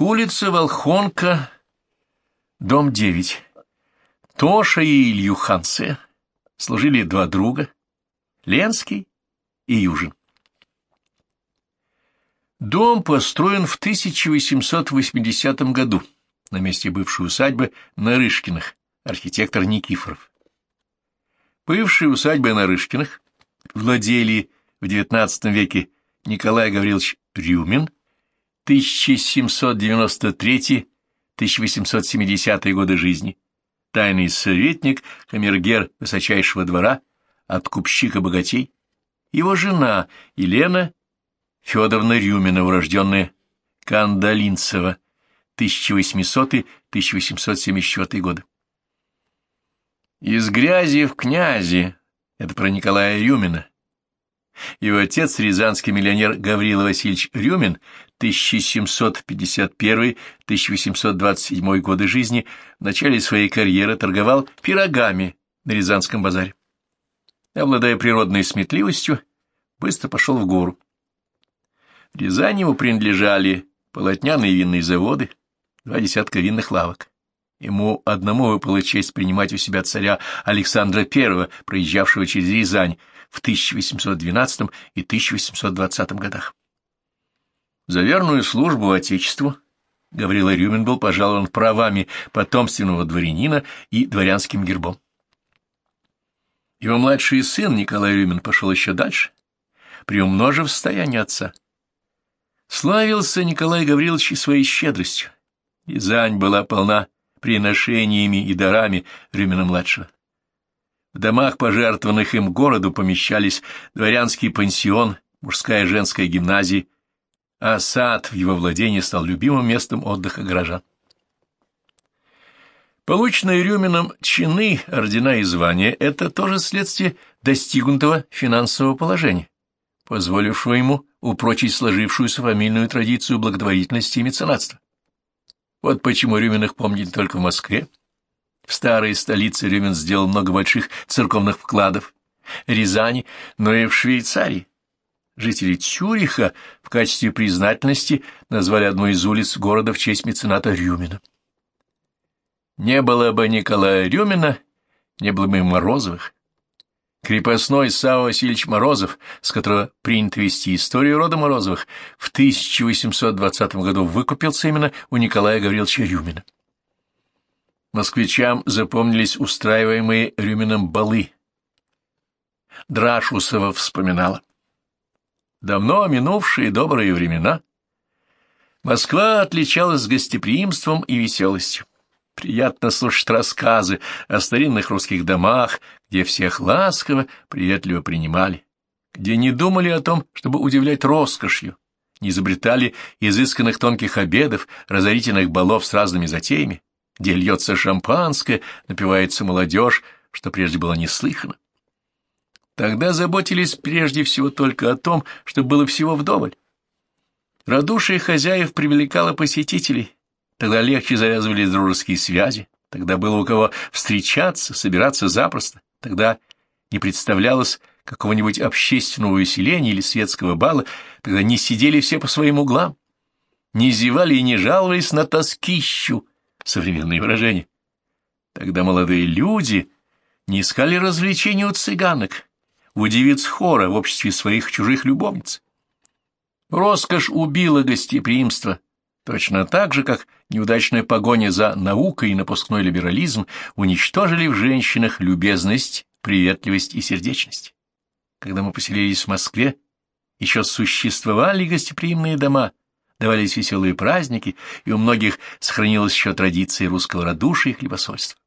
Улица Волхонка, дом 9. Тоша и Илью Ханце служили два друга, Ленский и Южин. Дом построен в 1880 году на месте бывшей усадьбы Нарышкиных, архитектор Никифоров. Бывшей усадьбой Нарышкиных владели в XIX веке Николай Гаврилович Рюмин, 1793-1870 годы жизни, тайный советник, камергер высочайшего двора, откупщика богатей, его жена Елена Федоровна Рюмина, урожденная Кандалинцева, 1800-1874 годы. Из грязи в князи — это про Николая Рюмина. Его отец, рязанский миллионер Гаврила Васильевич Рюмин, 1751-1827 годы жизни, в начале своей карьеры торговал пирогами на Рязанском базаре. Обладая природной сметливостью, быстро пошел в гору. Рязани ему принадлежали полотняные винные заводы, два десятка винных лавок. Ему одному выпала честь принимать у себя царя Александра I, проезжавшего через Рязань в 1812 и 1820 годах. За верную службу Отечеству Гаврила Рюмин был пожалован правами потомственного дворянина и дворянским гербом. Его младший сын Николай Рюмин пошел еще дальше, приумножив состояние отца. Славился Николай Гаврилович своей щедростью. Рязань была полна приношениями и дарами Рюмина-младшего. В домах, пожертвованных им городу, помещались дворянский пансион, мужская и женская гимназии, а сад в его владении стал любимым местом отдыха горожан. Полученные Рюмином чины, ордена и звания — это тоже следствие достигнутого финансового положения, позволившего ему упрочить сложившуюся фамильную традицию благотворительности и меценатства. Вот почему Рюминых помнили только в Москве. В старой столице Рюмин сделал много больших церковных вкладов, Рязани, но и в Швейцарии. Жители Цюриха в качестве признательности назвали одну из улиц города в честь мецената Рюмина. Не было бы Николая Рюмина, не было бы Морозовых. Крепостной Сава Васильевич Морозов, с которого принято вести историю рода Морозовых, в 1820 году выкупился именно у Николая Гавриловича Рюмина. Москвичам запомнились устраиваемые Рюмином балы. Драшусова вспоминала. Давно минувшие добрые времена Москва отличалась гостеприимством и веселостью. Приятно слушать рассказы о старинных русских домах, где всех ласково, приветливо принимали, где не думали о том, чтобы удивлять роскошью, не изобретали изысканных тонких обедов, разорительных балов с разными затеями, где льется шампанское, напивается молодежь, что прежде было неслыхано. Тогда заботились прежде всего только о том, чтобы было всего вдоволь. Радушие хозяев привлекало посетителей, Тогда легче завязывались дружеские связи, тогда было у кого встречаться, собираться запросто, тогда не представлялось какого-нибудь общественного усиления или светского бала, тогда не сидели все по своим углам, не зевали и не жаловались на тоскищу, современные выражения. Тогда молодые люди не искали развлечений у цыганок, у девиц хора в обществе своих чужих любовниц. Роскошь убила гостеприимство, точно так же, как неудачная погоня за наукой и напускной либерализм уничтожили в женщинах любезность, приветливость и сердечность. Когда мы поселились в Москве, еще существовали гостеприимные дома, давались веселые праздники, и у многих сохранилась еще традиция русского радушия и хлебосольства.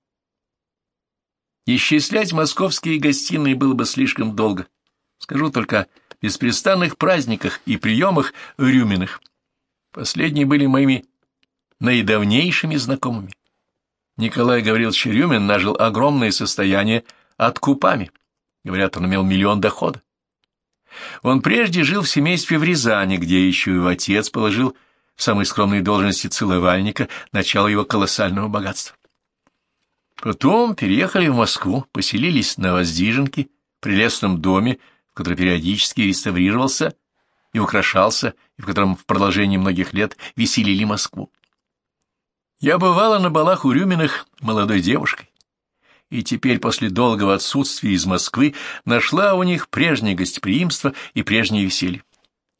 Исчислять московские гостиные было бы слишком долго. Скажу только о беспрестанных праздниках и приемах Рюминых – Последние были моими наидавнейшими знакомыми. Николай Гаврилович Рюмин нажил огромное состояние откупами. Говорят, он имел миллион дохода. Он прежде жил в семействе в Рязани, где еще его отец положил в самой скромной должности целовальника начало его колоссального богатства. Потом переехали в Москву, поселились на Воздвиженке, в прелестном доме, в который периодически реставрировался и украшался, и в котором в продолжении многих лет веселили Москву. Я бывала на балах у Рюминых молодой девушкой, и теперь после долгого отсутствия из Москвы нашла у них прежнее гостеприимство и прежнее веселье.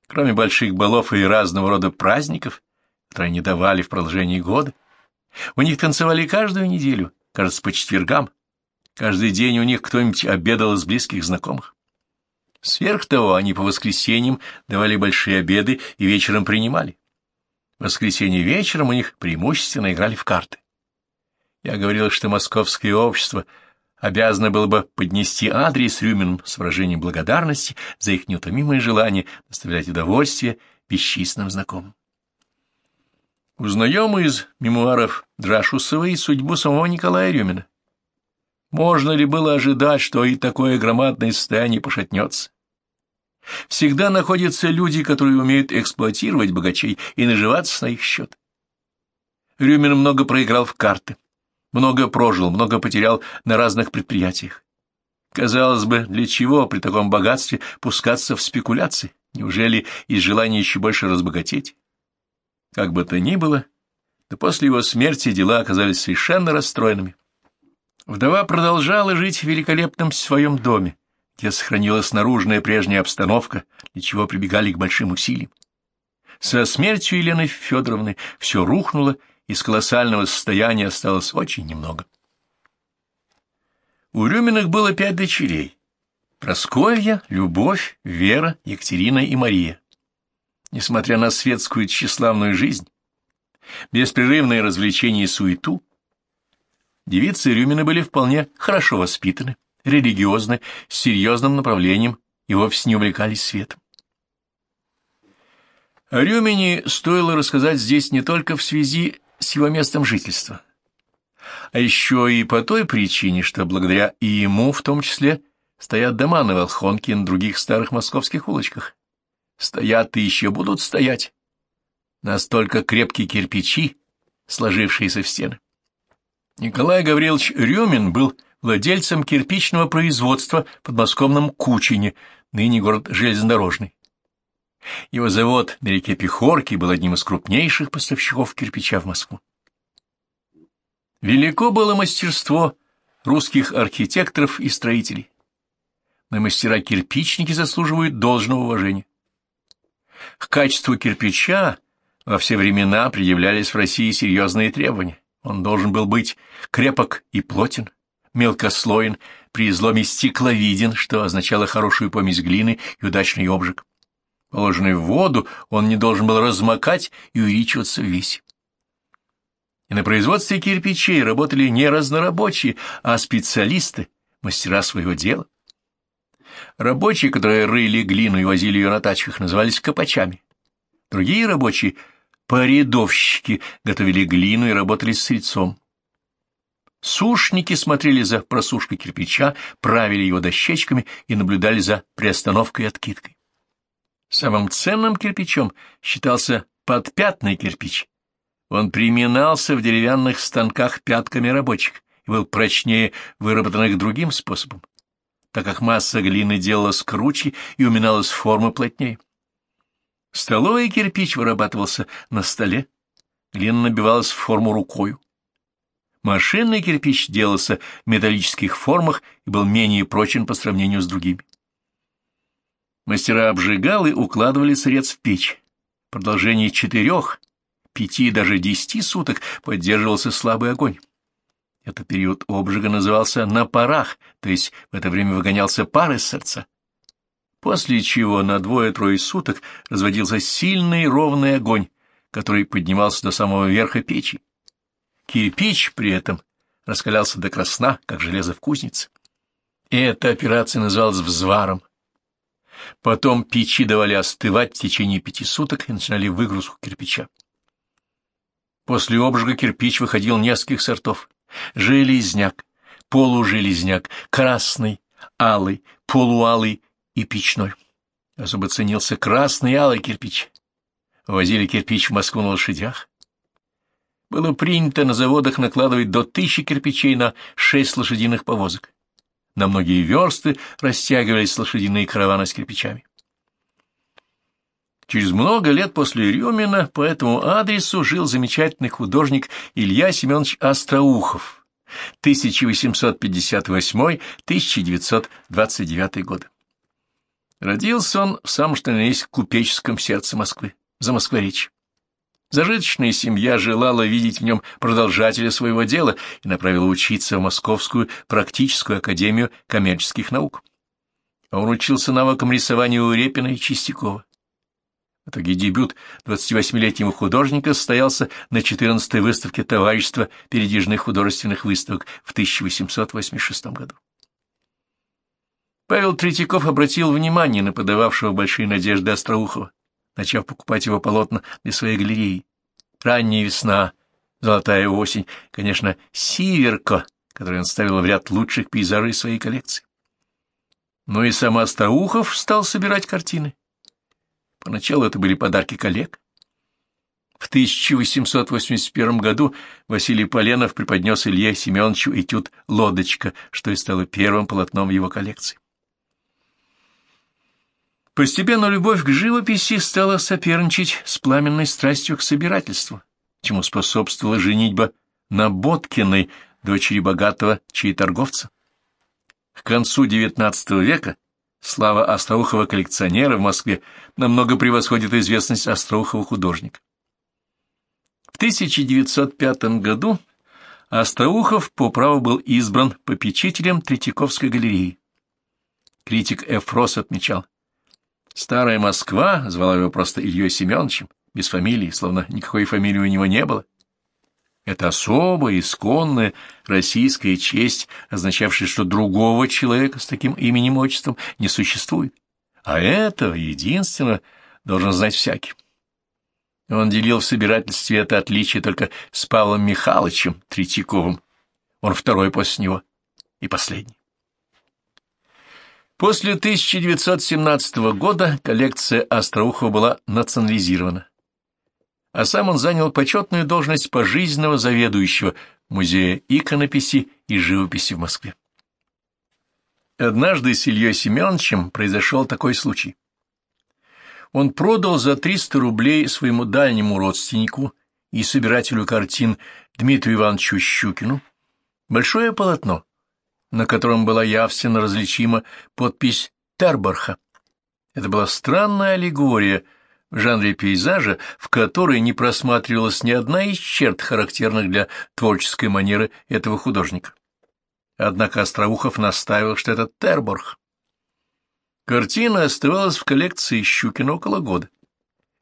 Кроме больших балов и разного рода праздников, которые они давали в продолжении года, у них танцевали каждую неделю, кажется, по четвергам. Каждый день у них кто-нибудь обедал из близких знакомых. Сверх того, они по воскресеньям давали большие обеды и вечером принимали. В воскресенье вечером у них преимущественно играли в карты. Я говорил, что московское общество обязано было бы поднести адрес Рюмин с выражением благодарности за их неутомимое желание доставлять удовольствие бесчисленным знакомым. Узнаем из мемуаров Драшусовой судьбу самого Николая Рюмина. Можно ли было ожидать, что и такое громадное состояние пошатнется? Всегда находятся люди, которые умеют эксплуатировать богачей и наживаться на их счет. Рюмин много проиграл в карты, много прожил, много потерял на разных предприятиях. Казалось бы, для чего при таком богатстве пускаться в спекуляции? Неужели из желания еще больше разбогатеть? Как бы то ни было, но после его смерти дела оказались совершенно расстроенными. Вдова продолжала жить в великолепном своем доме, где сохранилась наружная прежняя обстановка, для чего прибегали к большим усилиям. Со смертью Елены Федоровны все рухнуло, из колоссального состояния осталось очень немного. У Рюминых было пять дочерей. Просковья, Любовь, Вера, Екатерина и Мария. Несмотря на светскую тщеславную жизнь, беспрерывные развлечения и суету, девицы Рюмины были вполне хорошо воспитаны, религиозны, с серьезным направлением и вовсе не увлекались светом. Рюмине стоило рассказать здесь не только в связи с его местом жительства, а еще и по той причине, что благодаря и ему в том числе стоят дома на Волхонке и на других старых московских улочках. Стоят и еще будут стоять. Настолько крепкие кирпичи, сложившиеся в стены. Николай Гаврилович Рюмин был владельцем кирпичного производства в подмосковном Кучине, ныне город железнодорожный. Его завод на реке Пехорки был одним из крупнейших поставщиков кирпича в Москву. Велико было мастерство русских архитекторов и строителей. Но мастера-кирпичники заслуживают должного уважения. К качеству кирпича во все времена предъявлялись в России серьезные требования. Он должен был быть крепок и плотен, мелкослоен, при изломе стекловиден, что означало хорошую помесь глины и удачный обжиг. Положенный в воду, он не должен был размокать и увеличиваться в весе. И на производстве кирпичей работали не разнорабочие, а специалисты, мастера своего дела. Рабочие, которые рыли глину и возили ее на тачках, назывались копачами. Другие рабочие, порядовщики, готовили глину и работали с сырьцом. Сушники смотрели за просушкой кирпича, правили его дощечками и наблюдали за приостановкой и откидкой. Самым ценным кирпичом считался подпятный кирпич. Он приминался в деревянных станках пятками рабочих и был прочнее выработанных другим способом, так как масса глины делалась круче и уминалась в формы плотнее. Столовый кирпич вырабатывался на столе, глина набивалась в форму рукою. Машинный кирпич делался в металлических формах и был менее прочен по сравнению с другими. Мастера обжигалы укладывали срез в печь. В продолжении четырех, пяти, даже десяти суток поддерживался слабый огонь. Этот период обжига назывался «на парах», то есть в это время выгонялся пар из сердца. После чего на двое-трое суток разводился сильный ровный огонь, который поднимался до самого верха печи. Кирпич при этом раскалялся до красна, как железо в кузнице. И эта операция называлась взваром. Потом печи давали остывать в течение пяти суток и начинали выгрузку кирпича. После обжига кирпич выходил нескольких сортов. Железняк, полужелезняк, красный, алый, полуалый и печной. Особо ценился красный и алый кирпич. Возили кирпич в Москву на лошадях. Было принято на заводах накладывать до тысячи кирпичей на шесть лошадиных повозок. На многие версты растягивались лошадиные караваны с кирпичами. Через много лет после Рюмина по этому адресу жил замечательный художник Илья Семенович Остроухов, 1858-1929 годы. Родился он в самом что ни есть купеческом сердце Москвы, за Москворечье. Зажиточная семья желала видеть в нем продолжателя своего дела и направила учиться в Московскую практическую академию коммерческих наук. Он учился навыкам рисования у Репина и Чистякова. В итоге дебют 28-летнего художника состоялся на 14-й выставке Товарищества передвижных художественных выставок в 1886 году. Павел Третьяков обратил внимание на подававшего большие надежды Остроухова начав покупать его полотна для своей галереи. Ранняя весна, золотая осень, конечно, сиверка, который он ставил в ряд лучших пейзажей своей коллекции. Но и сам Остроухов стал собирать картины. Поначалу это были подарки коллег. В 1881 году Василий Поленов преподнес Илье Семеновичу этюд «Лодочка», что и стало первым полотном его коллекции. Постепенно любовь к живописи стала соперничать с пламенной страстью к собирательству, чему способствовала женитьба на Боткиной, дочери богатого чаеторговца. К концу XIX века слава Остроухова коллекционера в Москве намного превосходит известность Остроухова художника. В 1905 году Остроухов по праву был избран попечителем Третьяковской галереи. Критик Эфрос отмечал, Старая Москва звала его просто Ильей Семеновичем, без фамилии, словно никакой фамилии у него не было. Это особая, исконная российская честь, означавшая, что другого человека с таким именем и отчеством не существует. А этого единственно должен знать всякий. Он делил в собирательстве это отличие только с Павлом Михайловичем Третьяковым. Он второй после него и последний. После 1917 года коллекция Остроухова была национализирована, а сам он занял почетную должность пожизненного заведующего Музея иконописи и живописи в Москве. Однажды с Ильей Семеновичем произошел такой случай. Он продал за 300 рублей своему дальнему родственнику и собирателю картин Дмитрию Ивановичу Щукину большое полотно, на котором была явственно различима подпись Терборха. Это была странная аллегория в жанре пейзажа, в которой не просматривалась ни одна из черт, характерных для творческой манеры этого художника. Однако Остроухов настаивал, что это Терборх. Картина оставалась в коллекции Щукина около года,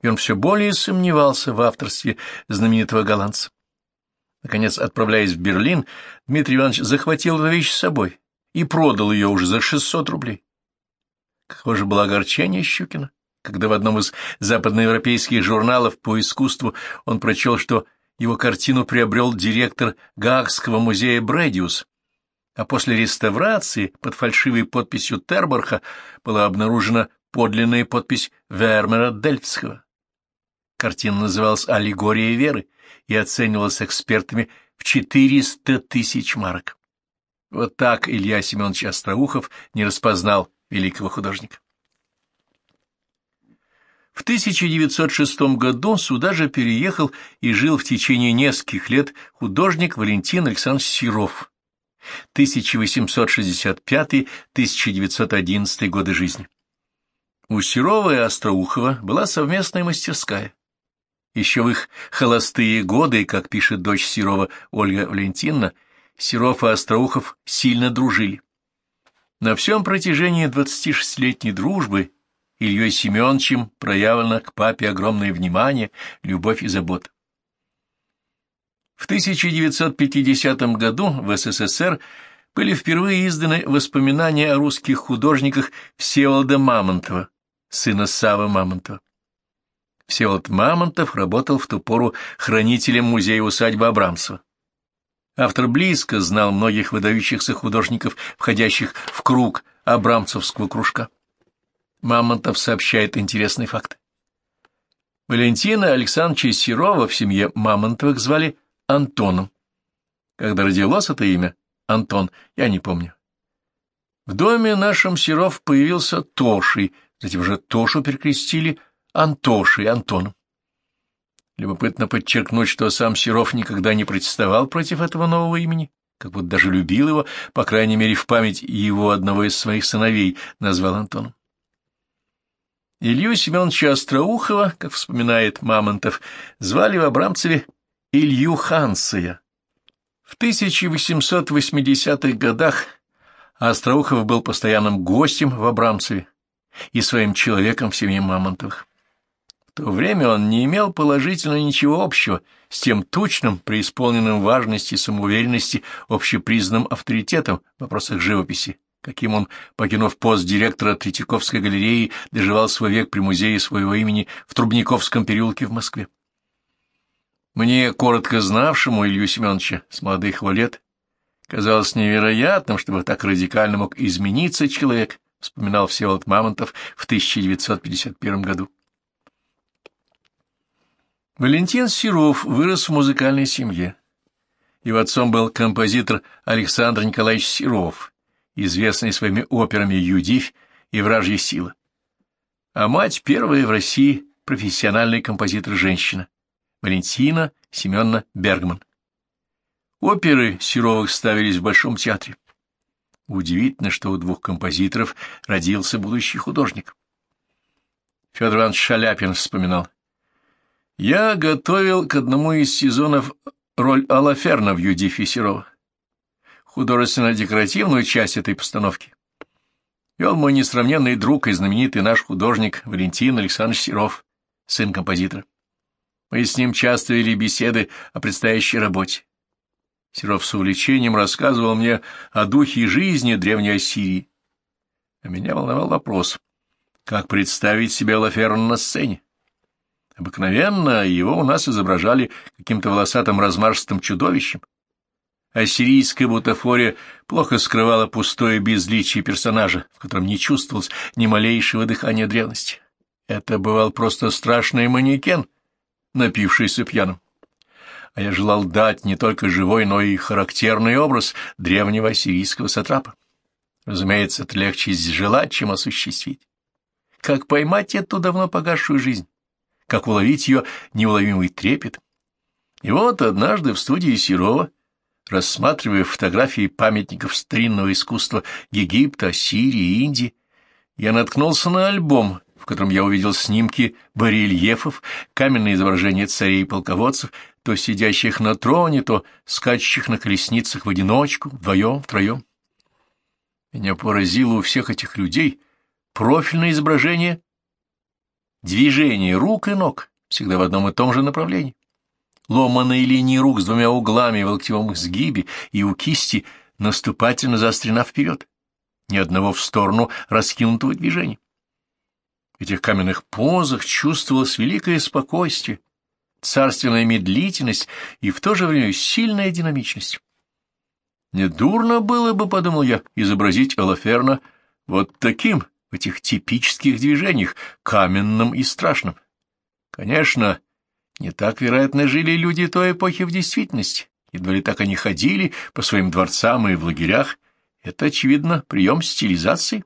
и он все более сомневался в авторстве знаменитого голландца. Наконец, отправляясь в Берлин, Дмитрий Иванович захватил эту вещь с собой и продал ее уже за 600 рублей. Какое же было огорчение Щукина, когда в одном из западноевропейских журналов по искусству он прочел, что его картину приобрел директор Гаагского музея Брэдиус, а после реставрации под фальшивой подписью Терборха была обнаружена подлинная подпись Вермера Дельфтского. Картина называлась «Аллегория веры» и оценивалась экспертами в 400 тысяч марок. Вот так Илья Семенович Остроухов не распознал великого художника. В 1906 году сюда же переехал и жил в течение нескольких лет художник Валентин Александрович Серов, 1865-1911 годы жизни. У Серова и Остроухова была совместная мастерская. Еще в их холостые годы, как пишет дочь Серова Ольга Валентиновна, Серов и Остроухов сильно дружили. На всем протяжении 26-летней дружбы Ильей Семеновичем проявлено к папе огромное внимание, любовь и забота. В 1950 году в СССР были впервые изданы воспоминания о русских художниках Всеволода Мамонтова, сына Савы Мамонтова. Всеволод Мамонтов работал в ту пору хранителем музея-усадьбы Абрамсова. Автор близко знал многих выдающихся художников, входящих в круг Абрамцевского кружка. Мамонтов сообщает интересный факт. Валентина Александровича Серова в семье Мамонтовых звали Антоном. Когда родилось это имя, Антон, я не помню. В доме нашем Серов появился Тошей, затем же Тошу перекрестили Антошей Антоном. Любопытно подчеркнуть, что сам Серов никогда не протестовал против этого нового имени, как будто даже любил его, по крайней мере, в память его одного из своих сыновей назвал Антоном. Илью Семеновича Остроухова, как вспоминает Мамонтов, звали в Абрамцеве Илью Хансия. В 1880-х годах Остроухов был постоянным гостем в Абрамцеве и своим человеком в семье Мамонтовых. В то время он не имел положительно ничего общего с тем тучным, преисполненным важности и самоуверенности общепризнанным авторитетом в вопросах живописи, каким он, покинув пост директора Третьяковской галереи, доживал свой век при музее своего имени в Трубниковском переулке в Москве. Мне, коротко знавшему Илью Семеновича с молодых лет, казалось невероятным, чтобы так радикально мог измениться человек, вспоминал Всеволод Мамонтов в 1951 году. Валентин Серов вырос в музыкальной семье. Его отцом был композитор Александр Николаевич Серов, известный своими операми «Юдивь» и «Вражья сила». А мать — первая в России профессиональный композитор-женщина, Валентина Семеновна Бергман. Оперы Серовых ставились в Большом театре. Удивительно, что у двух композиторов родился будущий художник. Федор Иванович Шаляпин вспоминал. «Я готовил к одному из сезонов роль Алаферна в Юдифе Серова, художественно-декоративную часть этой постановки. Вел мой несравненный друг и знаменитый наш художник Валентин Александрович Серов, сын композитора. Мы с ним часто вели беседы о предстоящей работе. Серов с увлечением рассказывал мне о духе жизни древней Ассирии. А меня волновал вопрос, как представить себя Лаферна на сцене. Обыкновенно его у нас изображали каким-то волосатым размашистым чудовищем. Ассирийская бутафория плохо скрывала пустое безличие персонажа, в котором не чувствовалось ни малейшего дыхания древности. Это бывал просто страшный манекен — напившийся пьяным. А я желал дать не только живой, но и характерный образ древнего ассирийского сатрапа. Разумеется, это легче желать, чем осуществить. Как поймать эту давно погасшую жизнь? Как уловить ее неуловимый трепет? И вот однажды в студии Серова, рассматривая фотографии памятников старинного искусства Египта, Сирии и Индии, я наткнулся на альбом, в котором я увидел снимки барельефов, каменные изображения царей и полководцев, то сидящих на троне, то скачущих на колесницах в одиночку, вдвоем, втроем. Меня поразило у всех этих людей профильное изображение движения рук и ног, всегда в одном и том же направлении. Ломаные линии рук с двумя углами в локтевом сгибе и у кисти наступательно заострена вперед, ни одного в сторону раскинутого движения. В этих каменных позах чувствовалось великое спокойствие, царственная медлительность и в то же время сильная динамичность. Недурно было бы, подумал я, изобразить Алаферна вот таким, в этих типических движениях, каменным и страшным. Конечно, не так, вероятно, жили люди той эпохи в действительности. Едва ли так они ходили по своим дворцам и в лагерях. Это, очевидно, прием стилизации.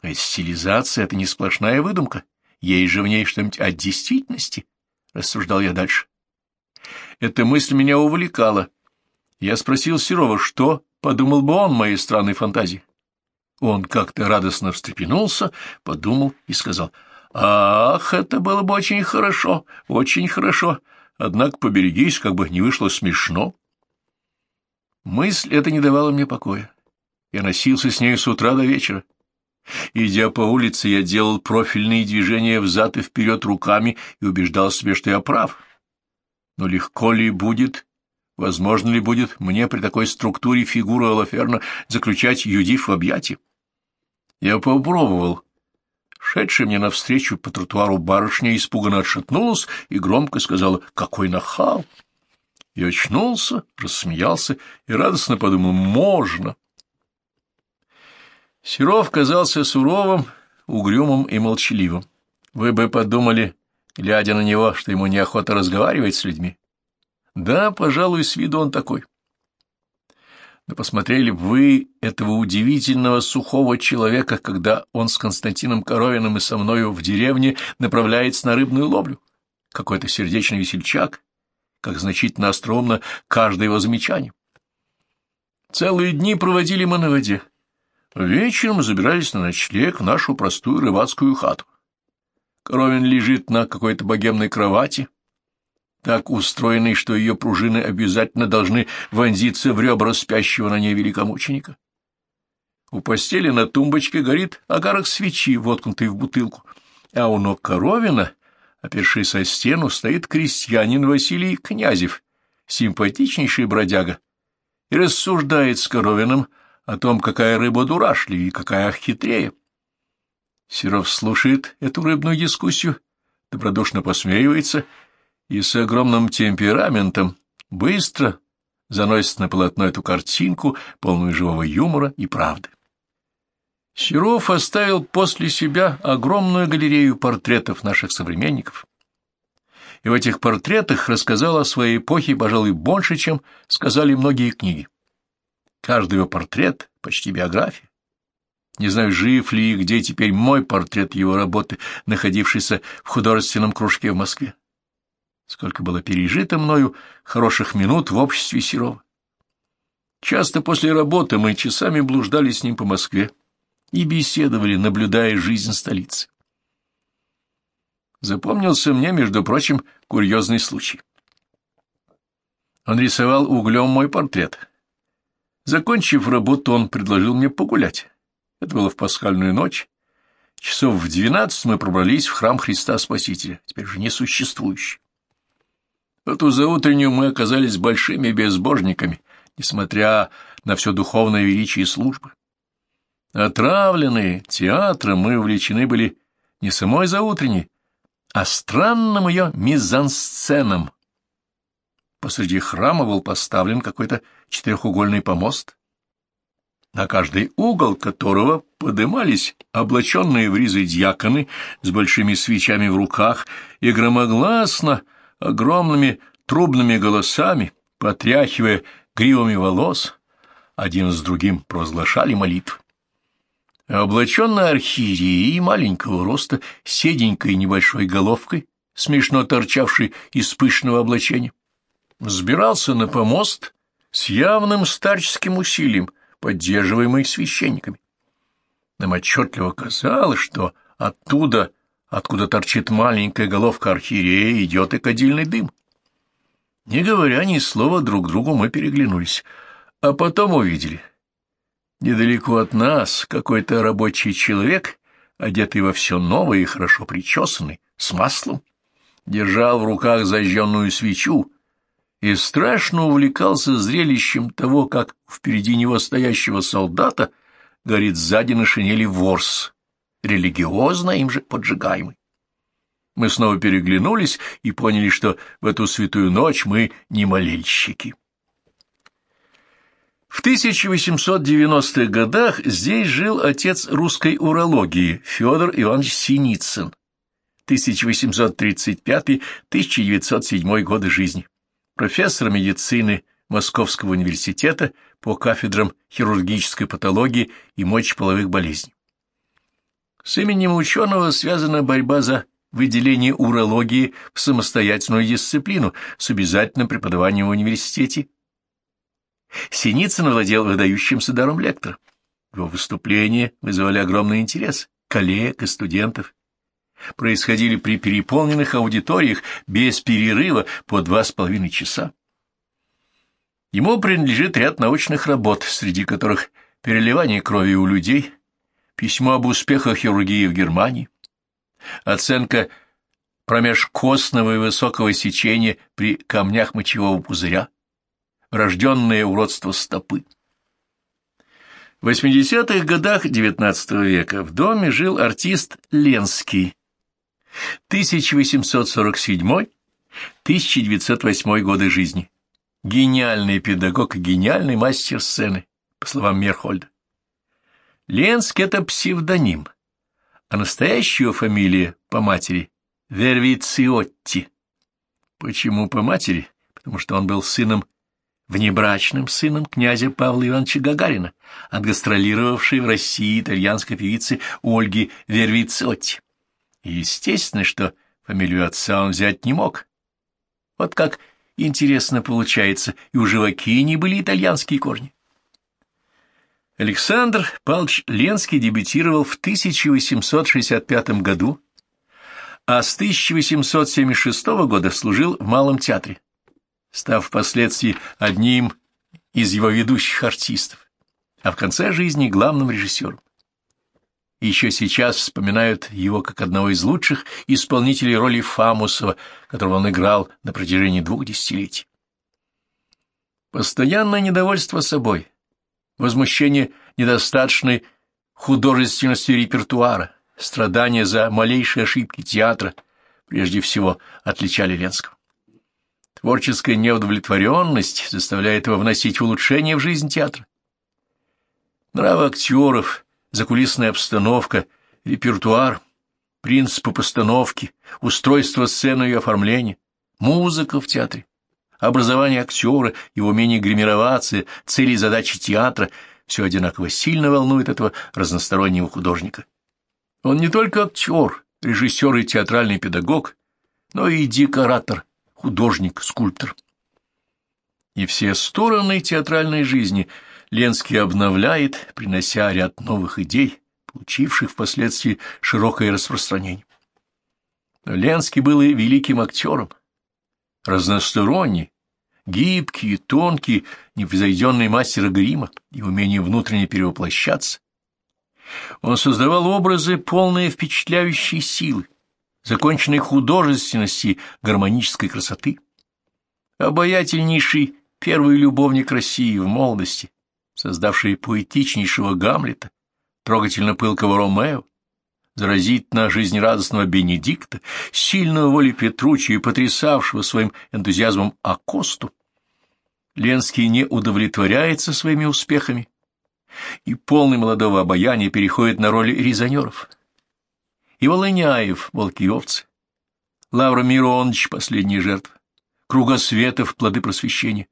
А стилизация — это не сплошная выдумка. Есть же в ней что-нибудь от действительности, — рассуждал я дальше. Эта мысль меня увлекала. Я спросил Серова, что подумал бы он моей странной фантазии. Он как-то радостно встрепенулся, подумал и сказал, «Ах, это было бы очень хорошо, очень хорошо, однако поберегись, как бы не вышло смешно». Мысль эта не давала мне покоя. Я носился с нею с утра до вечера. Идя по улице, я делал профильные движения взад и вперед руками и убеждал себя, что я прав. Но легко ли будет, возможно ли будет мне при такой структуре фигуры Алаферна заключать Юдив в объятии? Я попробовал. Шедшая мне навстречу по тротуару барышня испуганно отшатнулась и громко сказала «Какой нахал!» Я очнулся, рассмеялся и радостно подумал «Можно!» Серов казался суровым, угрюмым и молчаливым. Вы бы подумали, глядя на него, что ему неохота разговаривать с людьми. Да, пожалуй, с виду он такой. Да посмотрели вы этого удивительного сухого человека, когда он с Константином Коровиным и со мною в деревне направляется на рыбную ловлю. Какой-то сердечный весельчак, как значительно остроумно каждое его замечание. Целые дни проводили мы на воде. Вечером забирались на ночлег в нашу простую рыбацкую хату. Коровин лежит на какой-то богемной кровати, так устроенной, что ее пружины обязательно должны вонзиться в ребра спящего на ней великомученика. У постели на тумбочке горит огарок свечи, воткнутый в бутылку, а у ног Коровина, опершись о стену, стоит крестьянин Василий Князев, симпатичнейший бродяга, и рассуждает с Коровиным о том, какая рыба дурашливее и какая хитрее. Серов слушает эту рыбную дискуссию, добродушно посмеивается и с огромным темпераментом быстро заносит на полотно эту картинку, полную живого юмора и правды. Серов оставил после себя огромную галерею портретов наших современников, и в этих портретах рассказал о своей эпохе, пожалуй, больше, чем сказали многие книги. Каждый его портрет — почти биография. Не знаю, жив ли и где теперь мой портрет его работы, находившийся в художественном кружке в Москве. Сколько было пережито мною хороших минут в обществе Серова. Часто после работы мы часами блуждали с ним по Москве и беседовали, наблюдая жизнь столицы. Запомнился мне, между прочим, курьезный случай. Он рисовал углем мой портрет. Закончив работу, он предложил мне погулять. Это было в пасхальную ночь. Часов в двенадцать мы пробрались в храм Христа Спасителя, теперь же несуществующий. Эту заутреннюю мы оказались большими безбожниками, несмотря на все духовное величие службы. Отравленные театром мы увлечены были не самой заутренней, а странным ее мизансценом. Посреди храма был поставлен какой-то четырехугольный помост, на каждый угол которого подымались облаченные в ризы дьяконы с большими свечами в руках и громогласно, огромными трубными голосами, потряхивая гривами волос, один с другим провозглашали молитвы. Облаченный архиереей маленького роста, седенькой небольшой головкой, смешно торчавшей из пышного облачения, взбирался на помост с явным старческим усилием, поддерживаемый священниками. Нам отчетливо казалось, что оттуда, откуда торчит маленькая головка архиерея, идет и кадильный дым. Не говоря ни слова друг другу, мы переглянулись, а потом увидели. Недалеко от нас какой-то рабочий человек, одетый во все новое и хорошо причесанный, с маслом, держал в руках зажженную свечу, и страшно увлекался зрелищем того, как впереди него стоящего солдата горит сзади на шинели ворс, религиозно им же поджигаемый. Мы снова переглянулись и поняли, что в эту святую ночь мы не молельщики. В 1890-х годах здесь жил отец русской урологии Федор Иванович Синицын, 1835-1907 годы жизни профессор медицины Московского университета по кафедрам хирургической патологии и мочеполовых болезней. С именем ученого связана борьба за выделение урологии в самостоятельную дисциплину с обязательным преподаванием в университете. Синицын владел выдающимся даром лектора. Его выступления вызывали огромный интерес коллег и студентов происходили при переполненных аудиториях без перерыва по два с половиной часа. Ему принадлежит ряд научных работ, среди которых переливание крови у людей, письмо об успехах хирургии в Германии, оценка промежкостного и высокого сечения при камнях мочевого пузыря, врожденное уродство стопы. В 80-х годах XIX века в доме жил артист Ленский, 1847-1908 годы жизни. Гениальный педагог и гениальный мастер сцены, по словам Мерхольда. Ленск — это псевдоним, а настоящая фамилия по матери — Вервициотти. Почему по матери? Потому что он был сыном внебрачным сыном князя Павла Ивановича Гагарина, отгастролировавшей в России итальянской певицы Ольги Вервицотти. естественно, что фамилию отца он взять не мог. Вот как интересно получается, и у Живакини были итальянские корни. Александр Павлович Ленский дебютировал в 1865 году, а с 1876 года служил в Малом театре став впоследствии одним из его ведущих артистов, а в конце жизни главным режиссером. еще сейчас вспоминают его как одного из лучших исполнителей роли Фамусова, которого он играл на протяжении двух десятилетий. Постоянное недовольство собой, возмущение недостаточной художественностью репертуара, страдания за малейшие ошибки театра прежде всего отличали Ленского. Творческая неудовлетворенность заставляет его вносить улучшения в жизнь театра. Нравы актеров, закулисная обстановка, репертуар, принципы постановки, устройство сцены и оформления, музыка в театре, образование актера, его умение гримироваться, цели и задачи театра — все одинаково сильно волнует этого разностороннего художника. Он не только актер, режиссер и театральный педагог, но и декоратор, художник, скульптор. И все стороны театральной жизни Ленский обновляет, принося ряд новых идей, получивших впоследствии широкое распространение. Ленский был и великим актером, разносторонний, гибкий, тонкий, непревзойденный мастер грима и умение внутренне перевоплощаться. Он создавал образы, полные впечатляющей силы, законченной художественности, гармонической красоты. Обаятельнейший первый любовник России в молодости, создавший поэтичнейшего Гамлета, трогательно пылкого Ромео, заразительно жизнерадостного Бенедикта, сильного воли Петручи и потрясавшего своим энтузиазмом Акосту, Ленский не удовлетворяется своими успехами и полный молодого обаяния переходит на роли резонеров. И Волыняев, волки и овцы, Лавра Миронович, последняя жертва, Кругосветов, плоды просвещения,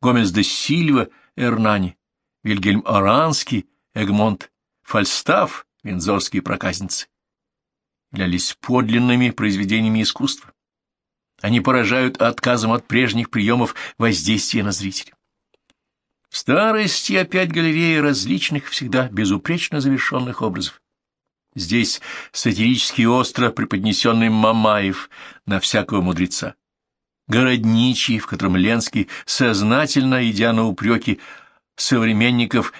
Гомес де Сильва, Эрнани, Вильгельм Оранский, Эгмонт, Фальстаф, вензорские проказницы, являлись подлинными произведениями искусства. Они поражают отказом от прежних приемов воздействия на зрителя. В старости опять галерея различных, всегда безупречно завершенных образов. Здесь сатирически остро преподнесенный Мамаев на всякого мудреца. Городничий, в котором Ленский, сознательно идя на упреки современников,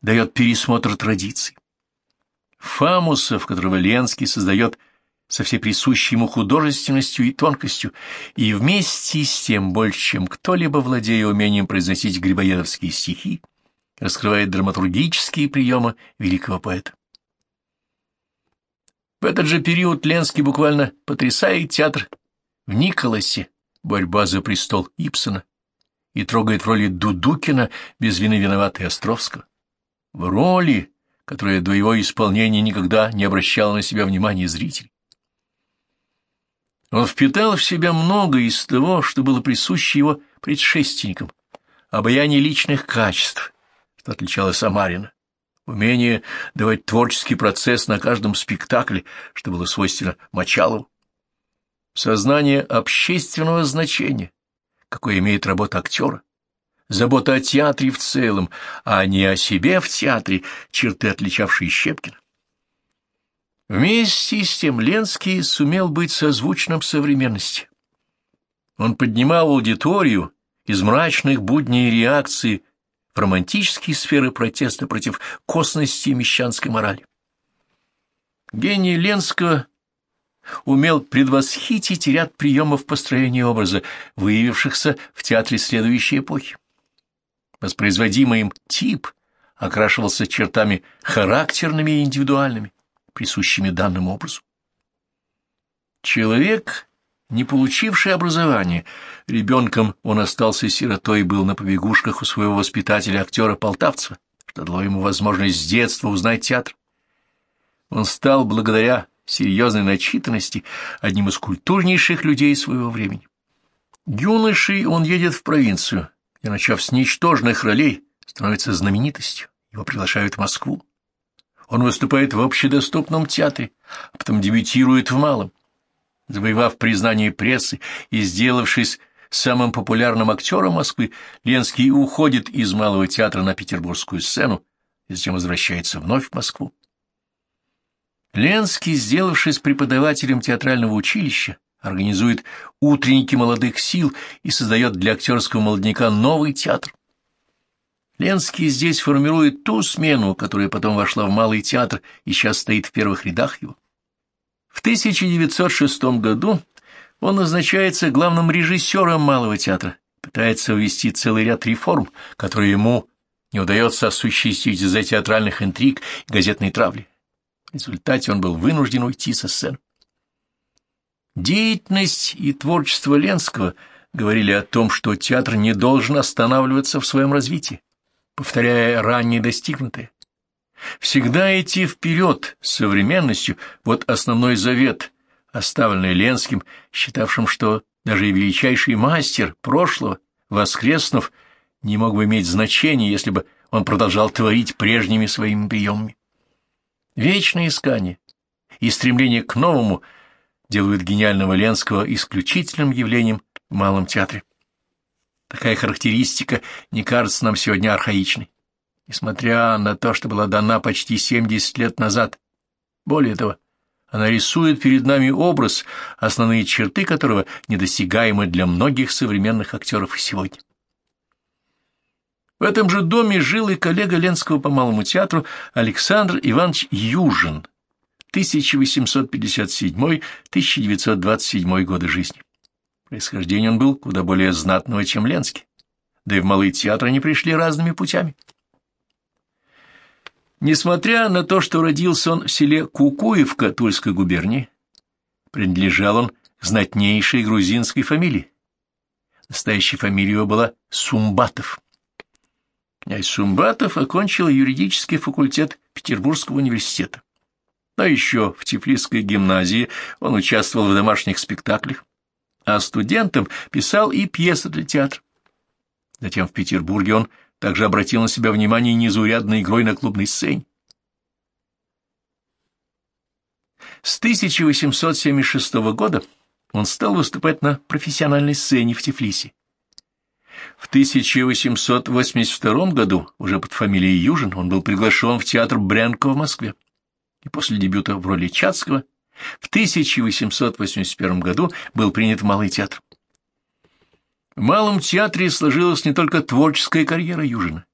дает пересмотр традиций. Фамуса, в которого Ленский создает со всей присущей ему художественностью и тонкостью, и вместе с тем больше, чем кто-либо, владея умением произносить грибоедовские стихи, раскрывает драматургические приемы великого поэта. В этот же период Ленский буквально потрясает театр в Николасе, борьба за престол Ипсона, и трогает в роли Дудукина без вины виноватой Островского. В роли, которая до его исполнения никогда не обращала на себя внимания зрителей. Он впитал в себя много из того, что было присуще его предшественникам, обаяние личных качеств, что отличало Самарина умение давать творческий процесс на каждом спектакле, что было свойственно Мочалову, сознание общественного значения, какое имеет работа актера, забота о театре в целом, а не о себе в театре, черты, отличавшие Щепкина. Вместе с тем Ленский сумел быть созвучным современности. Он поднимал аудиторию из мрачных будней реакции в романтические сферы протеста против косности мещанской морали. Гений Ленского умел предвосхитить ряд приемов построения образа, выявившихся в театре следующей эпохи. Воспроизводимый им тип окрашивался чертами характерными и индивидуальными, присущими данному образу. Человек не получивший образования. Ребенком он остался сиротой и был на побегушках у своего воспитателя актера Полтавцева, что дало ему возможность с детства узнать театр. Он стал, благодаря серьезной начитанности, одним из культурнейших людей своего времени. Юношей он едет в провинцию, и, начав с ничтожных ролей, становится знаменитостью. Его приглашают в Москву. Он выступает в общедоступном театре, а потом дебютирует в малом. Завоевав признание прессы и сделавшись самым популярным актером Москвы, Ленский уходит из малого театра на петербургскую сцену и затем возвращается вновь в Москву. Ленский, сделавшись преподавателем театрального училища, организует утренники молодых сил и создает для актерского молодняка новый театр. Ленский здесь формирует ту смену, которая потом вошла в Малый театр и сейчас стоит в первых рядах его. В 1906 году он назначается главным режиссером Малого театра, пытается ввести целый ряд реформ, которые ему не удается осуществить из-за театральных интриг и газетной травли. В результате он был вынужден уйти со сцены. Деятельность и творчество Ленского говорили о том, что театр не должен останавливаться в своем развитии повторяя ранее достигнутое. Всегда идти вперед с современностью – вот основной завет, оставленный Ленским, считавшим, что даже и величайший мастер прошлого, воскреснув, не мог бы иметь значения, если бы он продолжал творить прежними своими приемами. Вечное искание и стремление к новому делают гениального Ленского исключительным явлением в Малом театре. Такая характеристика не кажется нам сегодня архаичной, несмотря на то, что была дана почти 70 лет назад. Более того, она рисует перед нами образ, основные черты которого недосягаемы для многих современных актеров сегодня. В этом же доме жил и коллега Ленского по Малому театру Александр Иванович Южин, 1857-1927 годы жизни. Происхождение он был куда более знатного, чем Ленский, да и в Малый театр они пришли разными путями. Несмотря на то, что родился он в селе Кукуевка Тульской губернии, принадлежал он знатнейшей грузинской фамилии. Настоящая фамилия его была Сумбатов. Князь Сумбатов окончил юридический факультет Петербургского университета. А еще в Тифлисской гимназии он участвовал в домашних спектаклях, а студентам писал и пьесы для театра. Затем в Петербурге он также обратил на себя внимание незаурядной игрой на клубной сцене. С 1876 года он стал выступать на профессиональной сцене в Тифлисе. В 1882 году, уже под фамилией Южин, он был приглашен в театр Брянкова в Москве. И после дебюта в роли Чацкого в 1881 году был принят в Малый театр. В Малом театре сложилась не только творческая карьера Южина.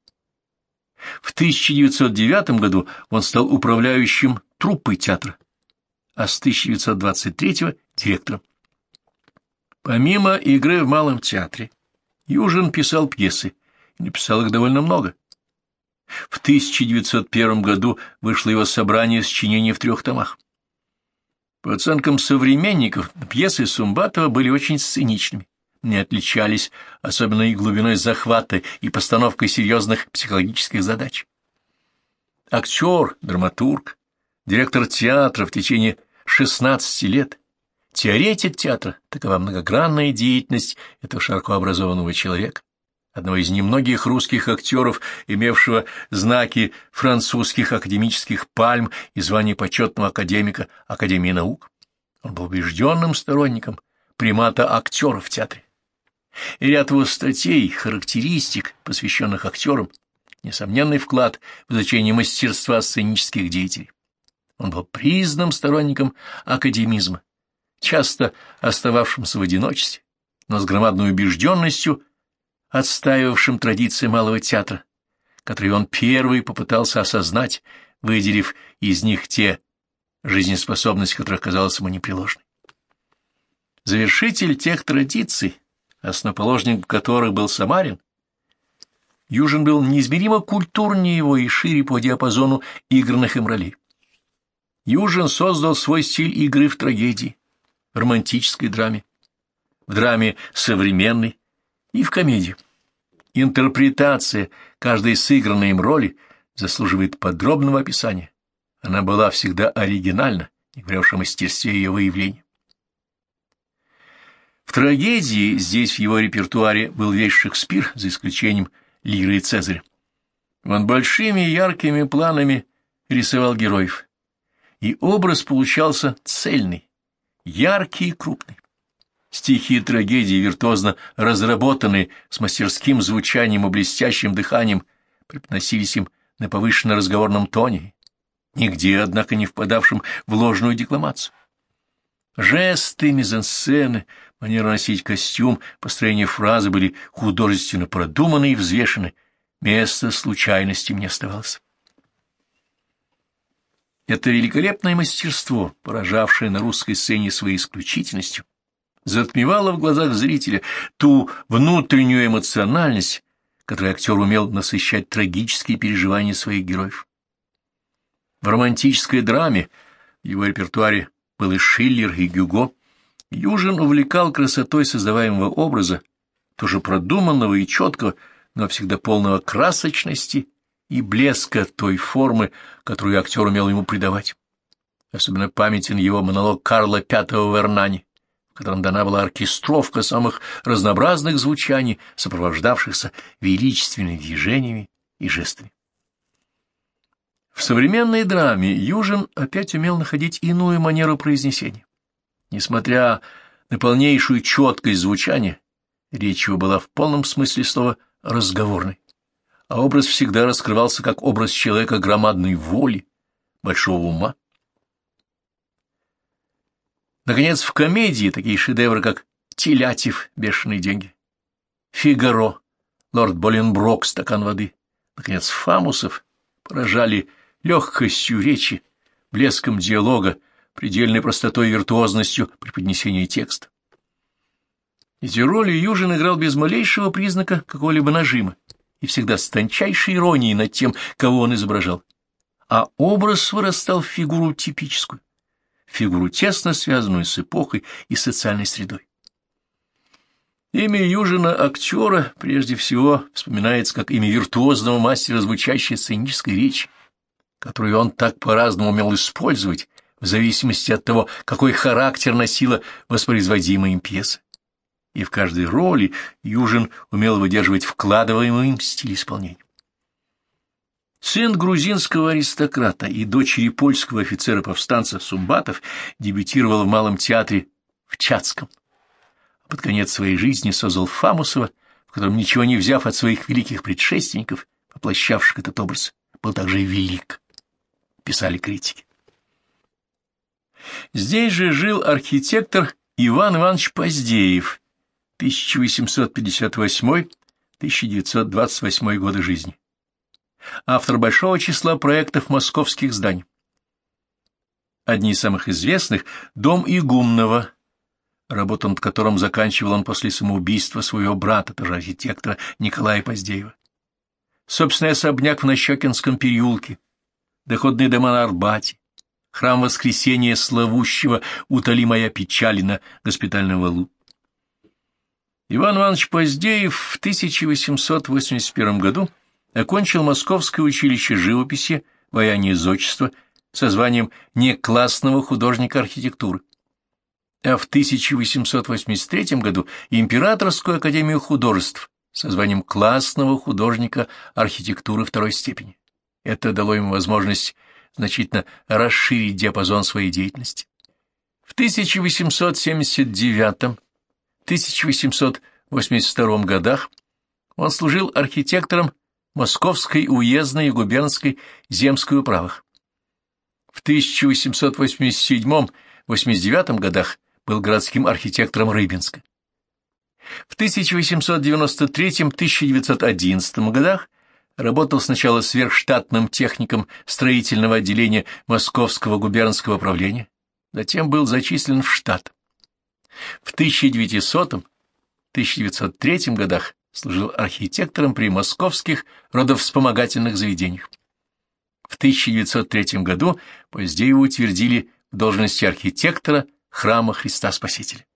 В 1909 году он стал управляющим труппой театра, а с 1923 – директором. Помимо игры в Малом театре, Южин писал пьесы, и написал их довольно много. В 1901 году вышло его собрание сочинений в трех томах. По оценкам современников, пьесы Сумбатова были очень сценичными, не отличались особенной глубиной захвата и постановкой серьезных психологических задач. Актер, драматург, директор театра в течение 16 лет, теоретик театра – такова многогранная деятельность этого широко образованного человека одного из немногих русских актеров, имевшего знаки французских академических пальм и звание почетного академика Академии наук. Он был убежденным сторонником примата актера в театре. И ряд его статей, характеристик, посвященных актерам, несомненный вклад в изучение мастерства сценических деятелей. Он был признанным сторонником академизма, часто остававшимся в одиночестве, но с громадной убежденностью отстаивавшим традиции малого театра, которые он первый попытался осознать, выделив из них те жизнеспособность которых казалась ему непреложной. Завершитель тех традиций, основоположник которых был Самарин, Южин был неизмеримо культурнее его и шире по диапазону игранных им ролей. Южин создал свой стиль игры в трагедии, в романтической драме, в драме современной, и в комедии. Интерпретация каждой сыгранной им роли заслуживает подробного описания. Она была всегда оригинальна, не говоря уж о мастерстве ее выявления. В трагедии здесь в его репертуаре был весь Шекспир, за исключением Лиры и Цезаря. Он большими яркими планами рисовал героев, и образ получался цельный, яркий и крупный. Стихи трагедии, виртуозно разработанные, с мастерским звучанием и блестящим дыханием, преподносились им на повышенно разговорном тоне, нигде, однако, не впадавшим в ложную декламацию. Жесты, мизансцены, манера носить костюм, построение фразы были художественно продуманы и взвешены, место случайности мне оставалось. Это великолепное мастерство, поражавшее на русской сцене своей исключительностью, затмевало в глазах зрителя ту внутреннюю эмоциональность, которой актер умел насыщать трагические переживания своих героев. В романтической драме в его репертуаре был и Шиллер, и Гюго. Южин увлекал красотой создаваемого образа, тоже продуманного и четкого, но всегда полного красочности и блеска той формы, которую актер умел ему придавать. Особенно памятен его монолог Карла V в Эрнане, в котором дана была оркестровка самых разнообразных звучаний, сопровождавшихся величественными движениями и жестами. В современной драме Южин опять умел находить иную манеру произнесения. Несмотря на полнейшую четкость звучания, речь его была в полном смысле слова разговорной а образ всегда раскрывался как образ человека громадной воли, большого ума. Наконец, в комедии такие шедевры, как «Телятев. Бешеные деньги», «Фигаро», «Лорд Боленброк. Стакан воды», наконец, «Фамусов» поражали легкостью речи, блеском диалога, предельной простотой и виртуозностью при поднесении текста. Эти роли Южин играл без малейшего признака какого-либо нажима, и всегда с тончайшей иронией над тем, кого он изображал. А образ вырастал в фигуру типическую, фигуру тесно связанную с эпохой и социальной средой. Имя Южина актера прежде всего вспоминается как имя виртуозного мастера звучащей сценической речи, которую он так по-разному умел использовать в зависимости от того, какой характер носила воспроизводимая им пьеса и в каждой роли Южин умел выдерживать вкладываемый им стиль исполнения. Сын грузинского аристократа и дочери польского офицера-повстанца Сумбатов дебютировал в Малом театре в Чацком, под конец своей жизни создал Фамусова, в котором, ничего не взяв от своих великих предшественников, воплощавших этот образ, был также велик, писали критики. Здесь же жил архитектор Иван Иванович Поздеев, 1858-1928 годы жизни. Автор большого числа проектов московских зданий. Одни из самых известных – дом Игумного, работу над которым заканчивал он после самоубийства своего брата, тоже архитектора Николая Поздеева. Собственный особняк в Нащекинском переулке, доходные дома на Арбате, храм Воскресения Славущего «Утоли моя печали» на госпитальном валу. Иван Иванович Поздеев в 1881 году окончил Московское училище живописи, вояния зодчества со званием неклассного художника архитектуры, а в 1883 году Императорскую академию художеств со званием классного художника архитектуры второй степени. Это дало ему возможность значительно расширить диапазон своей деятельности. В 1879 1882 годах он служил архитектором Московской уездной и губернской земской управах. В 1887-89 годах был городским архитектором Рыбинска. В 1893-1911 годах работал сначала сверхштатным техником строительного отделения Московского губернского правления, затем был зачислен в штат. В 1900-1903 годах служил архитектором при московских родовспомогательных заведениях. В 1903 году Поздеева утвердили в должности архитектора храма Христа Спасителя.